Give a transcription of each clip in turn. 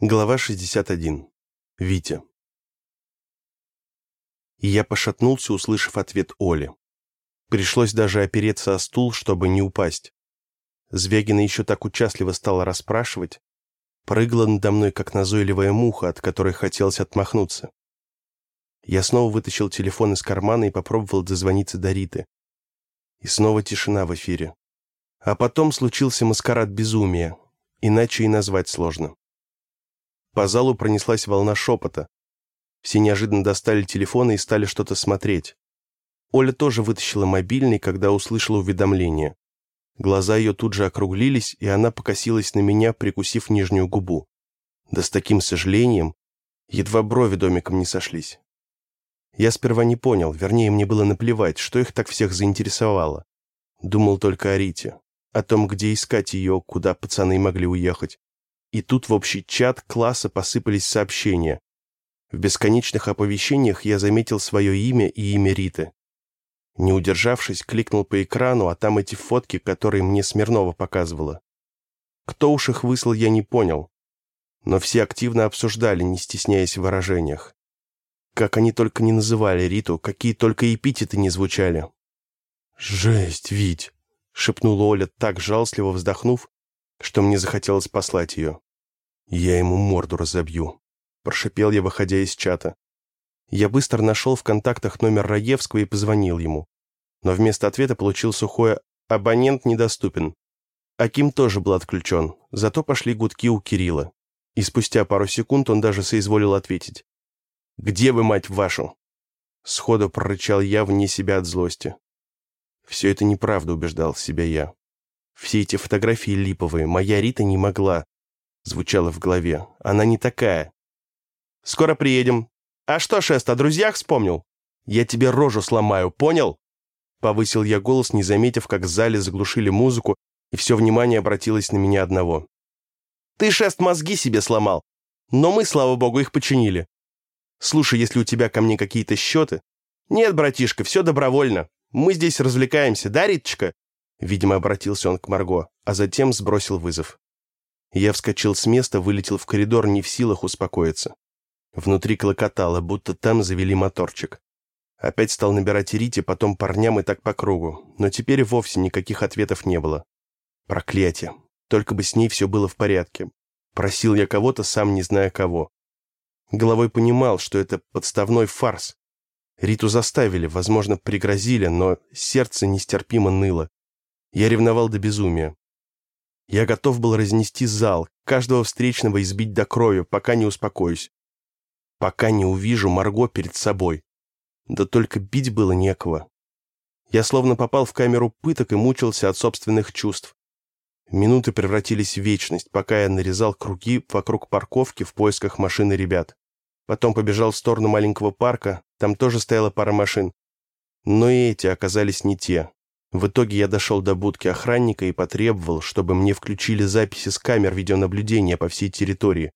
Глава 61. Витя. Я пошатнулся, услышав ответ Оли. Пришлось даже опереться о стул, чтобы не упасть. Звягина еще так участливо стала расспрашивать, прыгала надо мной, как назойливая муха, от которой хотелось отмахнуться. Я снова вытащил телефон из кармана и попробовал дозвониться до Риты. И снова тишина в эфире. А потом случился маскарад безумия, иначе и назвать сложно. По залу пронеслась волна шепота. Все неожиданно достали телефоны и стали что-то смотреть. Оля тоже вытащила мобильный, когда услышала уведомление. Глаза ее тут же округлились, и она покосилась на меня, прикусив нижнюю губу. Да с таким сожалением, едва брови домиком не сошлись. Я сперва не понял, вернее, мне было наплевать, что их так всех заинтересовало. Думал только о Рите, о том, где искать ее, куда пацаны могли уехать. И тут в общий чат класса посыпались сообщения. В бесконечных оповещениях я заметил свое имя и имя Риты. Не удержавшись, кликнул по экрану, а там эти фотки, которые мне Смирнова показывала. Кто уж их выслал, я не понял. Но все активно обсуждали, не стесняясь в выражениях. Как они только не называли Риту, какие только эпитеты не звучали. «Жесть, Вить!» — шепнула Оля, так жалостливо вздохнув, что мне захотелось послать ее. «Я ему морду разобью», — прошипел я, выходя из чата. Я быстро нашел в контактах номер Раевского и позвонил ему. Но вместо ответа получил сухое «абонент недоступен». Аким тоже был отключен, зато пошли гудки у Кирилла. И спустя пару секунд он даже соизволил ответить. «Где вы, мать вашу?» Сходу прорычал я вне себя от злости. Все это неправда, убеждал себя я. Все эти фотографии липовые, моя Рита не могла. Звучало в голове. Она не такая. Скоро приедем. А что, Шест, о друзьях вспомнил? Я тебе рожу сломаю, понял? Повысил я голос, не заметив, как в зале заглушили музыку, и все внимание обратилось на меня одного. Ты, Шест, мозги себе сломал. Но мы, слава богу, их починили. Слушай, если у тебя ко мне какие-то счеты... Нет, братишка, все добровольно. Мы здесь развлекаемся, да, Риточка? Видимо, обратился он к Марго, а затем сбросил вызов. Я вскочил с места, вылетел в коридор, не в силах успокоиться. Внутри клокотало, будто там завели моторчик. Опять стал набирать Рите, потом парням и так по кругу, но теперь вовсе никаких ответов не было. Проклятие. Только бы с ней все было в порядке. Просил я кого-то, сам не зная кого. Головой понимал, что это подставной фарс. Риту заставили, возможно, пригрозили, но сердце нестерпимо ныло. Я ревновал до безумия. Я готов был разнести зал, каждого встречного избить до крови, пока не успокоюсь. Пока не увижу Марго перед собой. Да только бить было некого. Я словно попал в камеру пыток и мучился от собственных чувств. Минуты превратились в вечность, пока я нарезал круги вокруг парковки в поисках машины ребят. Потом побежал в сторону маленького парка, там тоже стояла пара машин. Но и эти оказались не те. В итоге я дошел до будки охранника и потребовал, чтобы мне включили записи с камер видеонаблюдения по всей территории.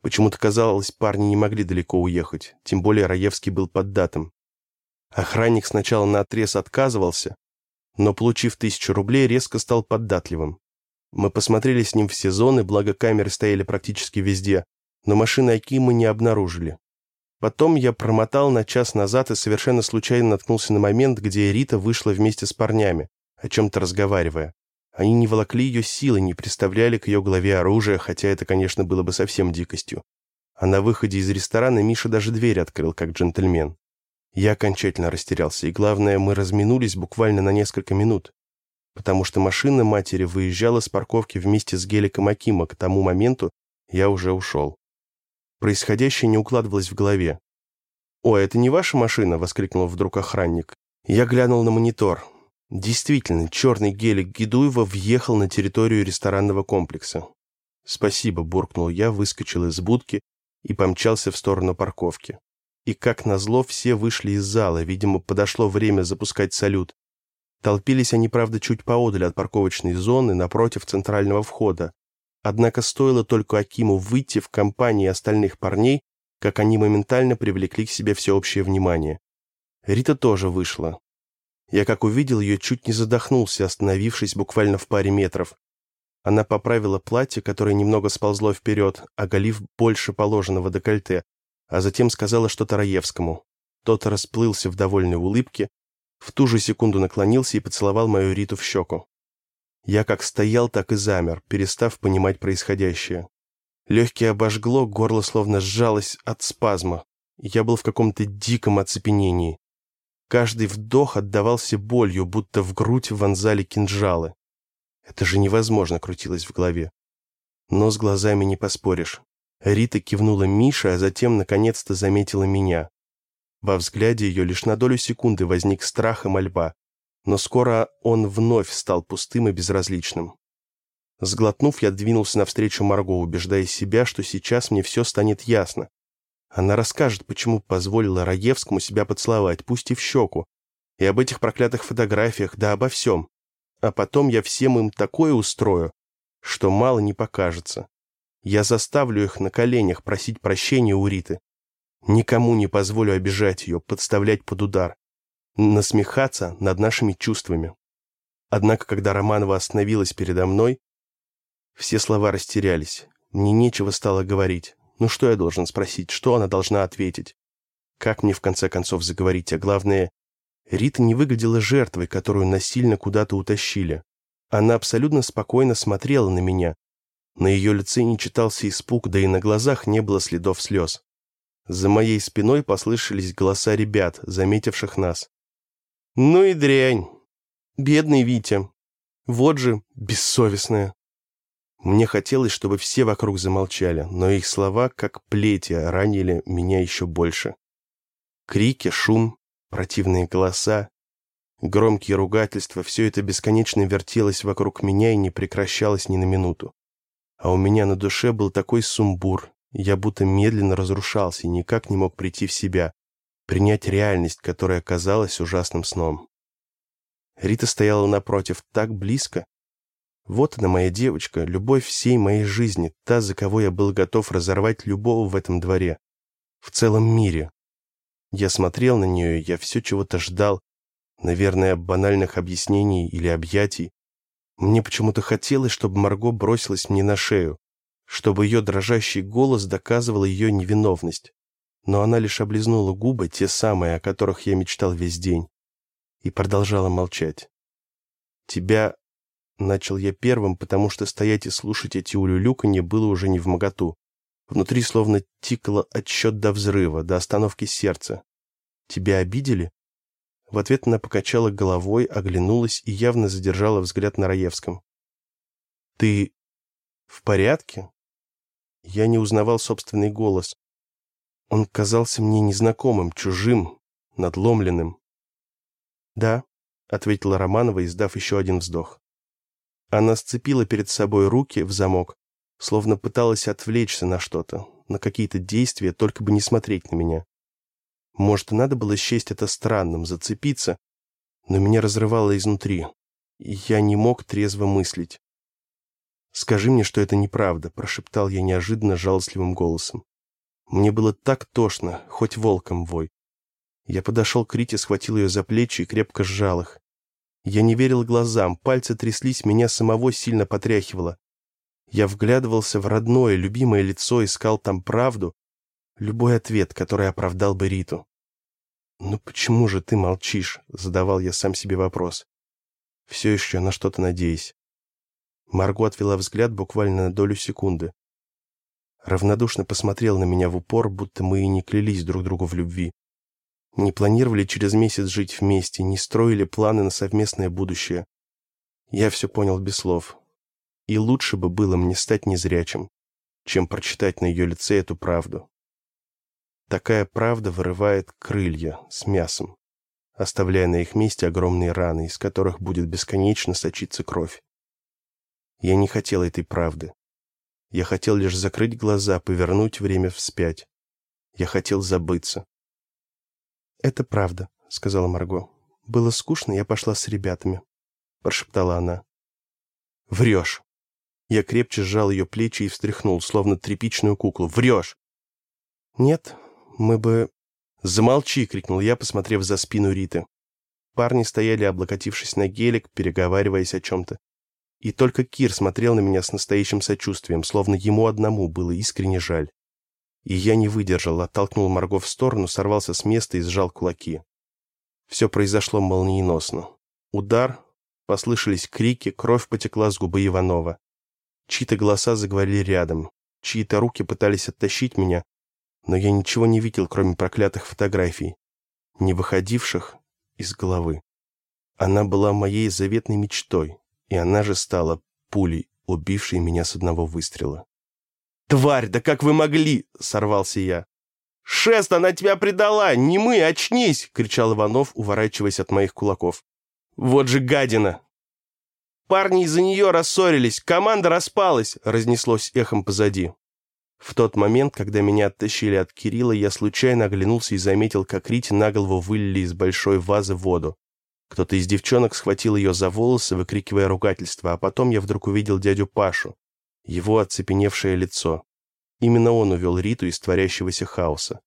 Почему-то казалось, парни не могли далеко уехать, тем более Раевский был под датом. Охранник сначала наотрез отказывался, но, получив тысячу рублей, резко стал поддатливым. Мы посмотрели с ним все зоны, благо камеры стояли практически везде, но машины Акимы не обнаружили. Потом я промотал на час назад и совершенно случайно наткнулся на момент, где Рита вышла вместе с парнями, о чем-то разговаривая. Они не волокли ее силой, не представляли к ее голове оружие, хотя это, конечно, было бы совсем дикостью. А на выходе из ресторана Миша даже дверь открыл, как джентльмен. Я окончательно растерялся, и главное, мы разминулись буквально на несколько минут, потому что машина матери выезжала с парковки вместе с геликом Акима, к тому моменту я уже ушел. Происходящее не укладывалось в голове. «О, это не ваша машина?» — воскликнул вдруг охранник. Я глянул на монитор. Действительно, черный гелик Гидуева въехал на территорию ресторанного комплекса. «Спасибо», — буркнул я, выскочил из будки и помчался в сторону парковки. И как назло, все вышли из зала, видимо, подошло время запускать салют. Толпились они, правда, чуть поодаль от парковочной зоны, напротив центрального входа, Однако стоило только Акиму выйти в компании остальных парней, как они моментально привлекли к себе всеобщее внимание. Рита тоже вышла. Я как увидел ее, чуть не задохнулся, остановившись буквально в паре метров. Она поправила платье, которое немного сползло вперед, оголив больше положенного декольте, а затем сказала что-то Раевскому. Тот расплылся в довольной улыбке, в ту же секунду наклонился и поцеловал мою Риту в щеку. Я как стоял, так и замер, перестав понимать происходящее. Легкие обожгло, горло словно сжалось от спазма. Я был в каком-то диком оцепенении. Каждый вдох отдавался болью, будто в грудь вонзали кинжалы. Это же невозможно крутилось в голове. Но с глазами не поспоришь. Рита кивнула Мише, а затем наконец-то заметила меня. Во взгляде ее лишь на долю секунды возник страх и мольба, но скоро он вновь стал пустым и безразличным. Сглотнув, я двинулся навстречу Марго, убеждая себя, что сейчас мне все станет ясно. Она расскажет, почему позволила Раевскому себя поцеловать, пусть и в щеку, и об этих проклятых фотографиях, да обо всем. А потом я всем им такое устрою, что мало не покажется. Я заставлю их на коленях просить прощения у Риты. Никому не позволю обижать ее, подставлять под удар, насмехаться над нашими чувствами. Однако, когда Романова остановилась передо мной, все слова растерялись. Мне нечего стало говорить. Ну что я должен спросить? Что она должна ответить? Как мне в конце концов заговорить? А главное, Рита не выглядела жертвой, которую насильно куда-то утащили. Она абсолютно спокойно смотрела на меня. На ее лице не читался испуг, да и на глазах не было следов слез. За моей спиной послышались голоса ребят, заметивших нас. «Ну и дрянь! Бедный Витя! Вот же бессовестная!» Мне хотелось, чтобы все вокруг замолчали, но их слова, как плети, ранили меня еще больше. Крики, шум, противные голоса, громкие ругательства — все это бесконечно вертелось вокруг меня и не прекращалось ни на минуту. А у меня на душе был такой сумбур, я будто медленно разрушался и никак не мог прийти в себя, принять реальность, которая казалась ужасным сном. Рита стояла напротив, так близко. Вот она, моя девочка, любовь всей моей жизни, та, за кого я был готов разорвать любого в этом дворе, в целом мире, я смотрел на нее, я все чего-то ждал, наверное, банальных объяснений или объятий. Мне почему-то хотелось, чтобы Марго бросилась мне на шею, чтобы ее дрожащий голос доказывал ее невиновность. Но она лишь облизнула губы, те самые, о которых я мечтал весь день, и продолжала молчать. «Тебя...» — начал я первым, потому что стоять и слушать эти улюлюканье было уже не в моготу. Внутри словно тикало отсчет до взрыва, до остановки сердца. «Тебя обидели?» В ответ она покачала головой, оглянулась и явно задержала взгляд на Раевском. «Ты в порядке?» Я не узнавал собственный голос. Он казался мне незнакомым, чужим, надломленным. «Да», — ответила Романова, издав еще один вздох. Она сцепила перед собой руки в замок, словно пыталась отвлечься на что-то, на какие-то действия, только бы не смотреть на меня. Может, надо было счесть это странным, зацепиться, но меня разрывало изнутри, я не мог трезво мыслить. «Скажи мне, что это неправда», — прошептал я неожиданно жалостливым голосом. Мне было так тошно, хоть волком вой. Я подошел к Рите, схватил ее за плечи и крепко сжал их. Я не верил глазам, пальцы тряслись, меня самого сильно потряхивало. Я вглядывался в родное, любимое лицо, искал там правду, любой ответ, который оправдал бы Риту. «Ну почему же ты молчишь?» — задавал я сам себе вопрос. Все еще на что-то надеясь. Марго отвела взгляд буквально на долю секунды. Равнодушно посмотрел на меня в упор, будто мы и не клялись друг другу в любви. Не планировали через месяц жить вместе, не строили планы на совместное будущее. Я все понял без слов. И лучше бы было мне стать незрячим, чем прочитать на ее лице эту правду. Такая правда вырывает крылья с мясом, оставляя на их месте огромные раны, из которых будет бесконечно сочиться кровь. Я не хотел этой правды. Я хотел лишь закрыть глаза, повернуть время вспять. Я хотел забыться. «Это правда», — сказала Марго. «Было скучно, я пошла с ребятами», — прошептала она. «Врешь!» Я крепче сжал ее плечи и встряхнул, словно тряпичную куклу. «Врешь!» «Нет, мы бы...» «Замолчи!» — крикнул я, посмотрев за спину Риты. Парни стояли, облокотившись на гелик, переговариваясь о чем-то. И только Кир смотрел на меня с настоящим сочувствием, словно ему одному было искренне жаль. И я не выдержал, оттолкнул Марго в сторону, сорвался с места и сжал кулаки. Все произошло молниеносно. Удар, послышались крики, кровь потекла с губы Иванова. Чьи-то голоса заговорили рядом, чьи-то руки пытались оттащить меня, но я ничего не видел, кроме проклятых фотографий, не выходивших из головы. Она была моей заветной мечтой, и она же стала пулей, убившей меня с одного выстрела. «Тварь, да как вы могли!» — сорвался я. «Шест, она тебя предала! Не мы, очнись!» — кричал Иванов, уворачиваясь от моих кулаков. «Вот же гадина!» «Парни из-за нее рассорились, команда распалась!» — разнеслось эхом позади. В тот момент, когда меня оттащили от Кирилла, я случайно оглянулся и заметил, как Рите на голову вылили из большой вазы воду. Кто-то из девчонок схватил ее за волосы, выкрикивая ругательство, а потом я вдруг увидел дядю Пашу, его оцепеневшее лицо. Именно он увел Риту из творящегося хаоса.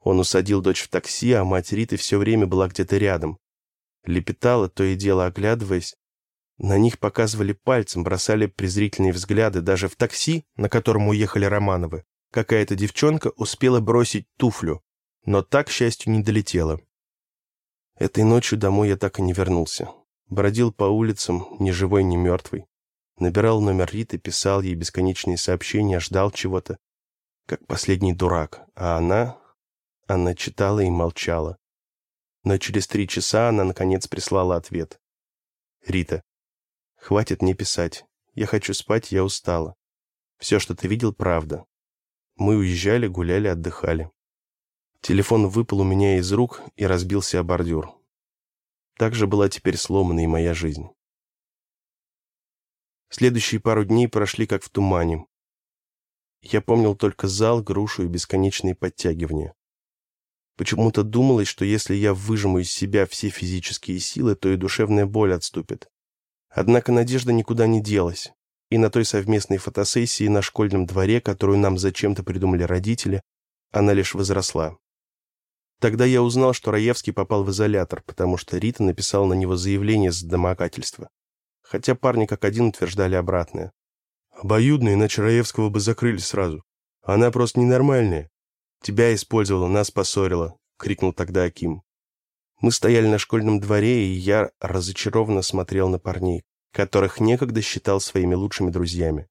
Он усадил дочь в такси, а мать Риты все время была где-то рядом. Лепетала, то и дело оглядываясь. На них показывали пальцем, бросали презрительные взгляды. Даже в такси, на котором уехали Романовы, какая-то девчонка успела бросить туфлю, но так, к счастью, не долетела. Этой ночью домой я так и не вернулся. Бродил по улицам, ни живой, ни мертвый. Набирал номер Риты, писал ей бесконечные сообщения, ждал чего-то. Как последний дурак. А она... Она читала и молчала. Но через три часа она, наконец, прислала ответ. «Рита, хватит мне писать. Я хочу спать, я устала. Все, что ты видел, правда. Мы уезжали, гуляли, отдыхали. Телефон выпал у меня из рук и разбился о бордюр. Так же была теперь сломана и моя жизнь. Следующие пару дней прошли как в тумане. Я помнил только зал, грушу и бесконечные подтягивания. Почему-то думалось, что если я выжму из себя все физические силы, то и душевная боль отступит. Однако надежда никуда не делась. И на той совместной фотосессии на школьном дворе, которую нам зачем-то придумали родители, она лишь возросла. Тогда я узнал, что Раевский попал в изолятор, потому что Рита написала на него заявление за домогательство хотя парни как один утверждали обратное. «Обоюдно, иначе Раевского бы закрыли сразу. Она просто ненормальная. Тебя использовала, нас поссорила», — крикнул тогда Аким. Мы стояли на школьном дворе, и я разочарованно смотрел на парней, которых некогда считал своими лучшими друзьями.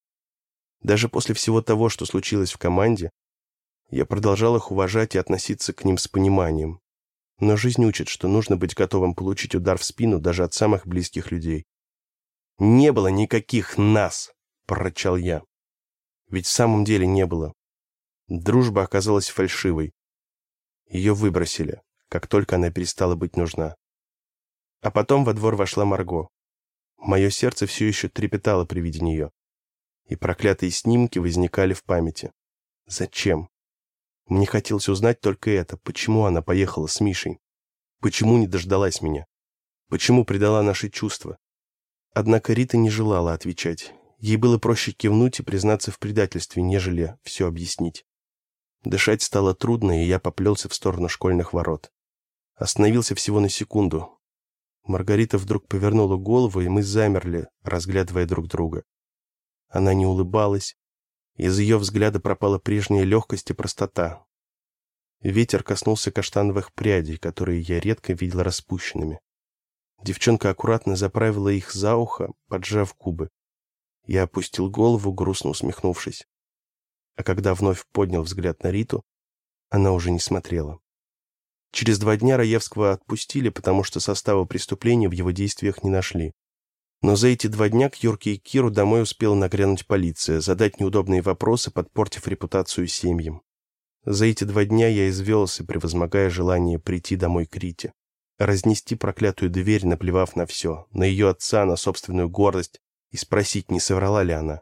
Даже после всего того, что случилось в команде, я продолжал их уважать и относиться к ним с пониманием. Но жизнь учит, что нужно быть готовым получить удар в спину даже от самых близких людей. «Не было никаких нас!» — прорычал я. Ведь в самом деле не было. Дружба оказалась фальшивой. Ее выбросили, как только она перестала быть нужна. А потом во двор вошла Марго. Мое сердце все еще трепетало при виде нее. И проклятые снимки возникали в памяти. Зачем? Мне хотелось узнать только это. Почему она поехала с Мишей? Почему не дождалась меня? Почему предала наши чувства? Однако Рита не желала отвечать. Ей было проще кивнуть и признаться в предательстве, нежели все объяснить. Дышать стало трудно, и я поплелся в сторону школьных ворот. Остановился всего на секунду. Маргарита вдруг повернула голову, и мы замерли, разглядывая друг друга. Она не улыбалась. Из ее взгляда пропала прежняя легкость и простота. Ветер коснулся каштановых прядей, которые я редко видел распущенными. Девчонка аккуратно заправила их за ухо, поджав губы. Я опустил голову, грустно усмехнувшись. А когда вновь поднял взгляд на Риту, она уже не смотрела. Через два дня Раевского отпустили, потому что состава преступления в его действиях не нашли. Но за эти два дня к Юрке и Киру домой успела нагрянуть полиция, задать неудобные вопросы, подпортив репутацию семьям. За эти два дня я извелся, превозмогая желание прийти домой к Рите разнести проклятую дверь, наплевав на все, на ее отца, на собственную гордость, и спросить, не соврала ли она.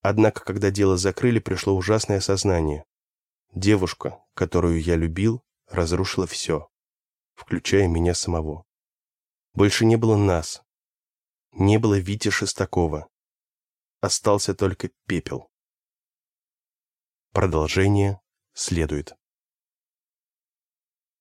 Однако, когда дело закрыли, пришло ужасное осознание. Девушка, которую я любил, разрушила все, включая меня самого. Больше не было нас. Не было Вити Шестакова. Остался только пепел. Продолжение следует.